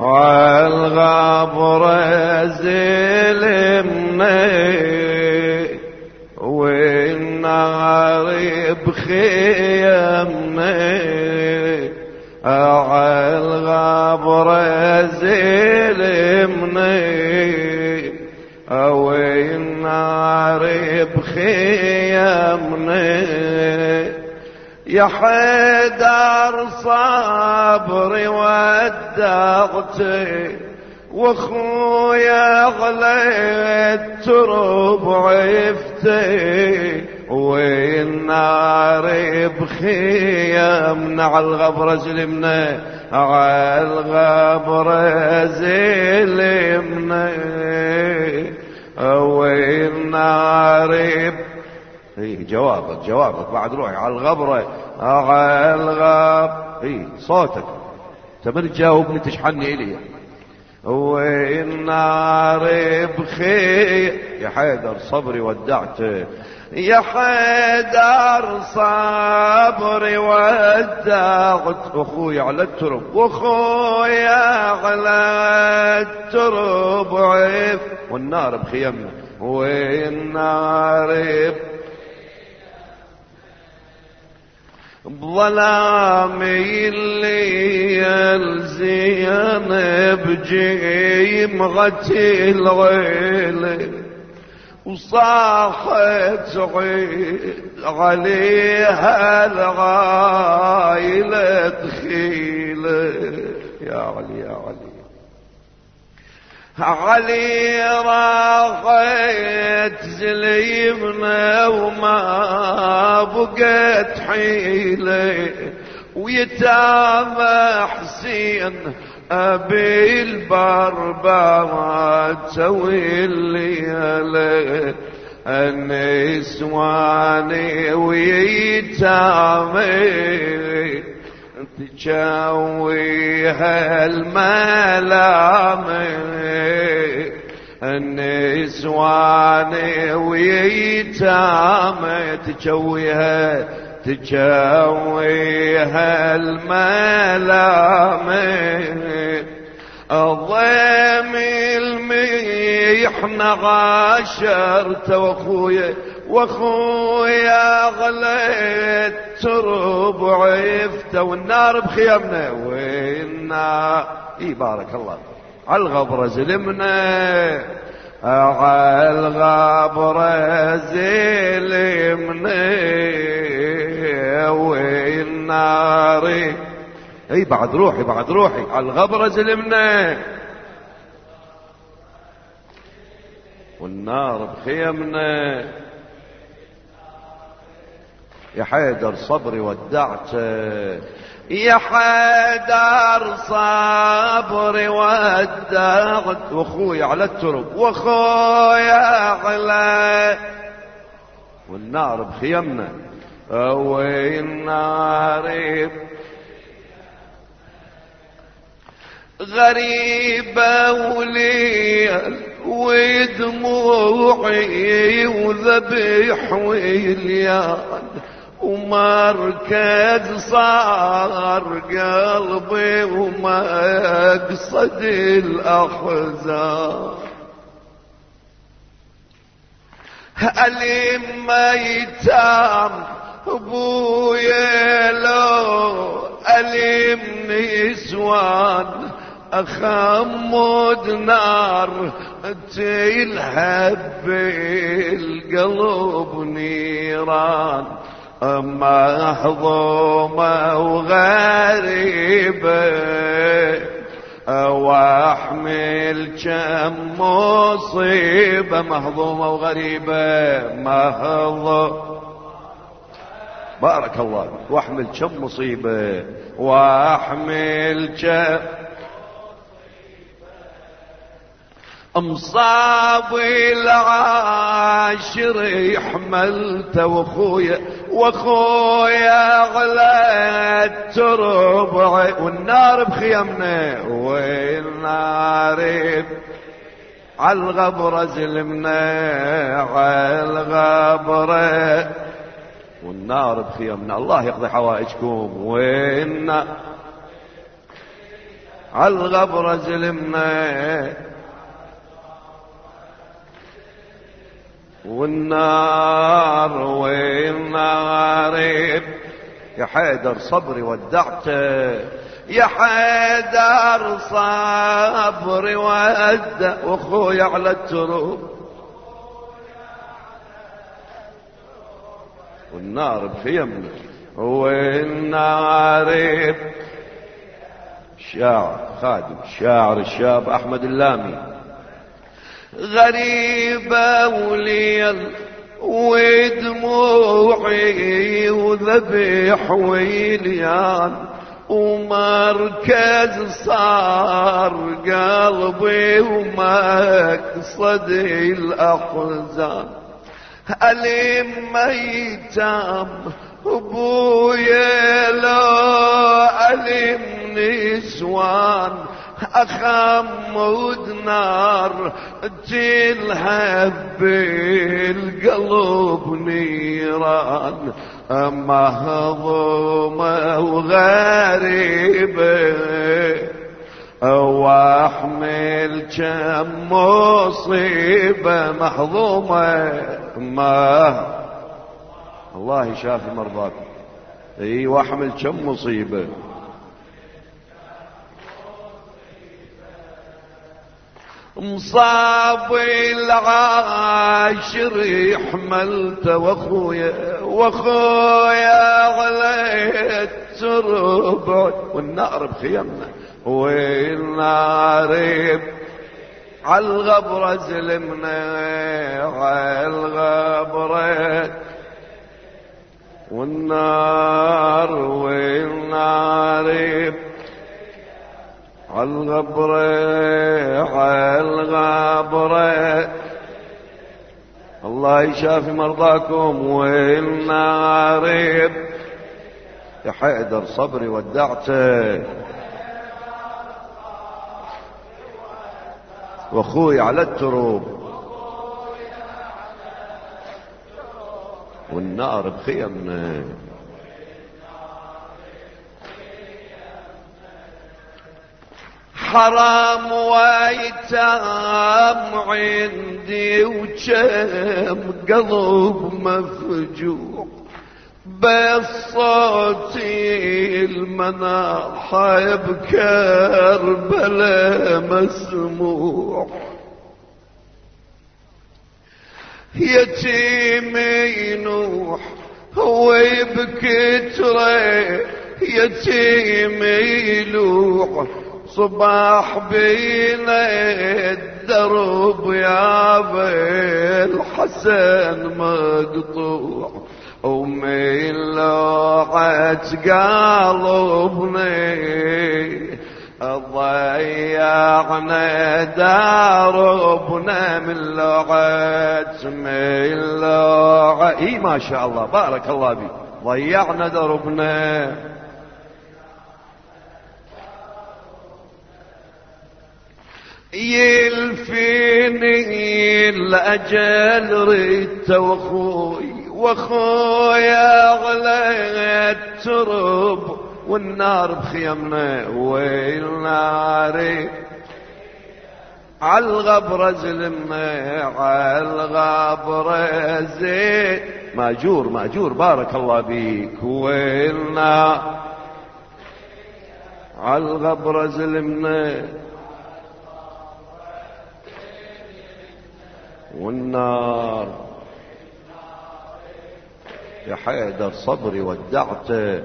والغبر زلمني والنار بخيمني. الغبر زلمني والنار بخيمني. يا حيدر صبري ودغتي واخويا غليت ترب عفتي والنار بخيمنا على الغبرة زلمنا على الغبرة زلمنا والنار بخيمنا اي جوابك جوابك بعد روحي. على الغبرة على الغب اي صوتك. تمر تجاوبني تشحني الي والنار بخير. يا حيدر صبري ودعته يا حيدر صبري ودعت. أخوي على الترب واخوي على الترب. عيف والنار بخيمنا والنار بخيمنا بظلامي الليل زينب جيم غتي الغيل وصاحت عليها الغايلة دخيلة يا علي يا علي. علي راغيت زليمنا وما بقت حيلة ويتامى حسين أبي البربرات والليالي النسواني ويتامي تجاويها الملامة النسوان ويتامة تجويها تجويها الملامة الضيم الميحنا غاشرته واخويا واخويا غليت ترب عفته والنار بخيمنا والنار. إي بارك الله على الغبرة زلمنا على الغبرة زلمنا والنار إي بعد روحي بعد روحي. على الغبرة زلمنا. والنار بخيمنا. يا حيدر صبري ودعته يا حيدر صبري ودعت. وأخوي على الترب واخويا على والنار بخيمنا. والنار غريبة وليل ودموعي وذبح ويليان ومركز صار قلبي ومقصد الأحزان. ألم يتام أبويا لو ألم نسوان أخمد نار تلهب بالقلب نيران. محظومة وغريبة واحمل كم مصيبة مهضومة وغريبة مهضومة بارك الله وأحمل كم مصيبة وأحمل كم مصابي العاشر حملته واخويا واخويا على الترب. والنار بخيمنا والنار على الغبرة زلمنا على الغبرة والنار بخيمنا الله يقضي حوائجكم. والنار عالغبرة زلمنا. والنار والنار يا حيدر صبري ودعته يا حيدر صبري ودع وأخوي على التروب. والنار بخيمنا والنار شاعر خادم شاعر الشاب أحمد اللامي. غريبة وليل ودموعي وذبح ويليان ومركز صار قلبي ومقصدي الأحزان. ألم ميتام أبويا لا ألم نسوان أخمد نار تلهب بالقلب نيران. مهضومة وغريبة وأحمل كم مصيبة محظومة ما الله يشافي مرضاكم إي وأحمل كم مصيبة. مصاب العاشر حملته واخويا وأخويا على الترب والنار بخيمنا والنار عالغبرة زلمنا. عالغبرة والنار والنار عالغبرة عالغبرة الله يشافي مرضاكم والنار يا حيدر صبري ودعته. واخوي على التروب. والنار بخيمنا. حرام وايتام عندي وكم قلب مفجوع بصوت المناحة بكربلاء مسموع. يتيمي نوح هو بكتره يتيمي لوح صباح بين الدرب يا الحسن مقطوع. ومن لوعة قلبني ضيعنا داربنا من لوعة من لوعة إي ما شاء الله بارك الله بي ضيعنا دربنا يلفيني الأجل ريت وأخوي واخويا على الترب والنار بخيمنا والنار عالغبرة زلمنا عالغبرة زين ماجور ماجور بارك الله بيك والنار. عالغبرة زلمنا والنار. يا حيدر صبري ودعته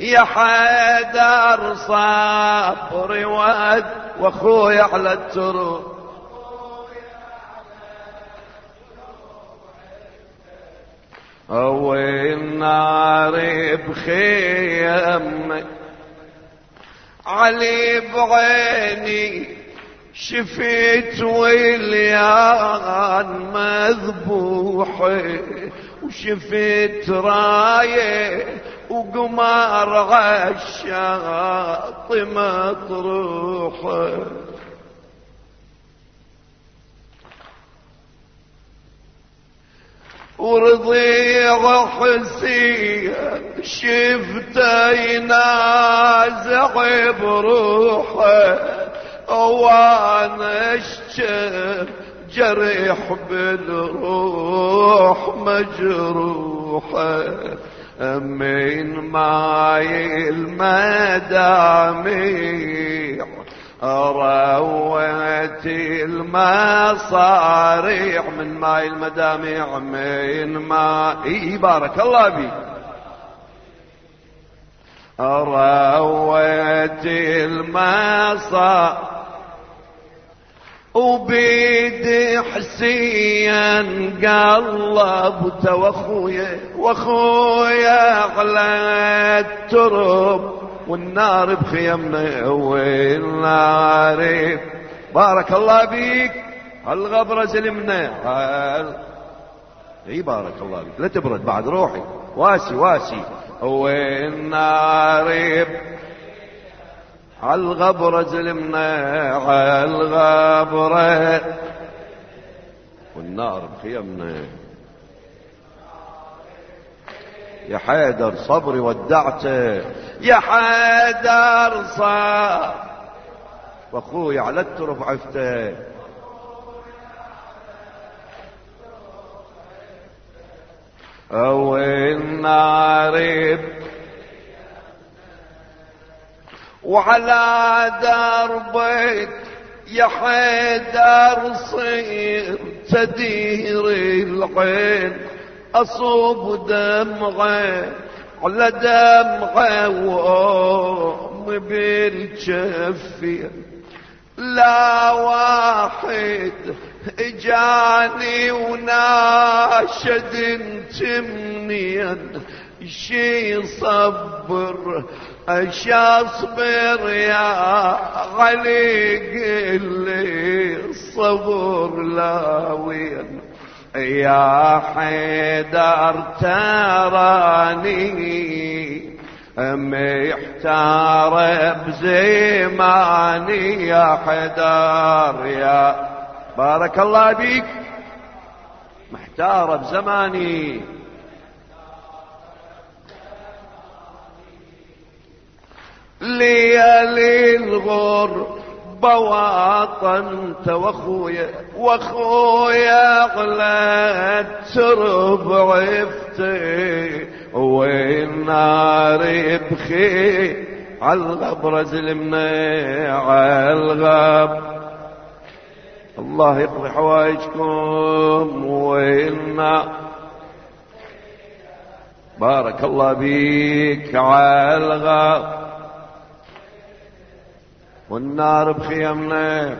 يا حيدر صبري ود. واخوي على التراب والنار بخيمك علي بعيني. شفيت وليان مذبوحة وشفيت راية وقمار عالشاط مطروحة. ورضيع حسين شفته ينازع بروحه. وأنا اشجر جريح بالروح مجروحة. من ماي المداميع رويت المصاريع. من ماي المدامع من ماء بارك الله بي رويت المصاريع. وبيد حسين قلبته وأخويا وأخويا على الترب والنار بخيمنا والنار. بارك الله بيك الغبرة زلمنا إي بارك الله بيك لا تبرد بعد روحي. واسي واسي. والنار. عالغبرة زلمنا عالغبرة والنار بخيمنا. يا حيدر صبري ودعته يا حيدر صار واخوي على الترف عفته أو النار وعلى دربك يا حيدر صير تدير العين. أصوب دمعة على دمعة وأم بالجفية لا واحد إجاني وناشد تمنيا. شي صبر اش أصبر يا علي قل لي الصبر لا وين؟ يا حيدر تراني محتار بزماني يا حيدر يا. بارك الله بيك محتار بزماني. ليالي الغر بواطنت واخويا وأخويا غلت ترب عفتي والنار بخي عالغبرة زلمنا عالغب الله يقضي حوائجكم وإنا بارك الله بيك عالغب والنار بخيمنا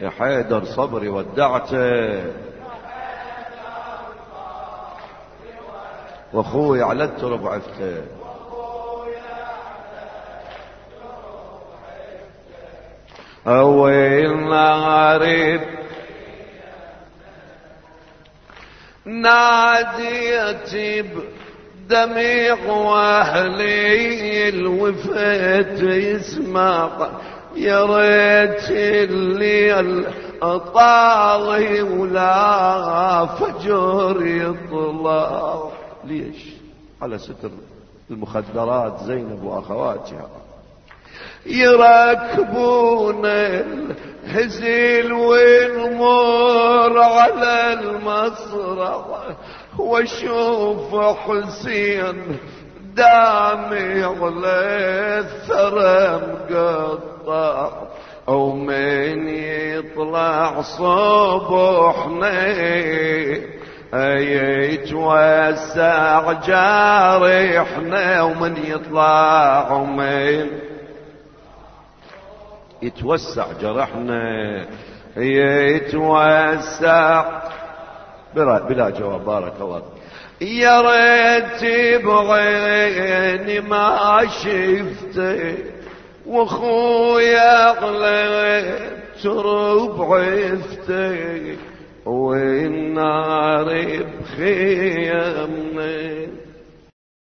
يا حيدر صبري ودعته. وأخوي على الترب عفته أويل ناري ناديتي دميع وأهلي الوفات يسمع. يا ريت الليل طالي ولا فجر يطلع. ليش؟ على ستر المخدرات زينب وأخواتها. يركبون الهزيل والمور على المسرح واشوف حسين دامع للثرى مقطع ومن يطلع صبحنا يتوسع جارحنا. ومن يطلع ومن يتوسع جرحنا يتوسع. بلا جواب بارك الله يا ريت بعيني ما شفته وأخويا اغلى ترب عفته والنار بخيمنا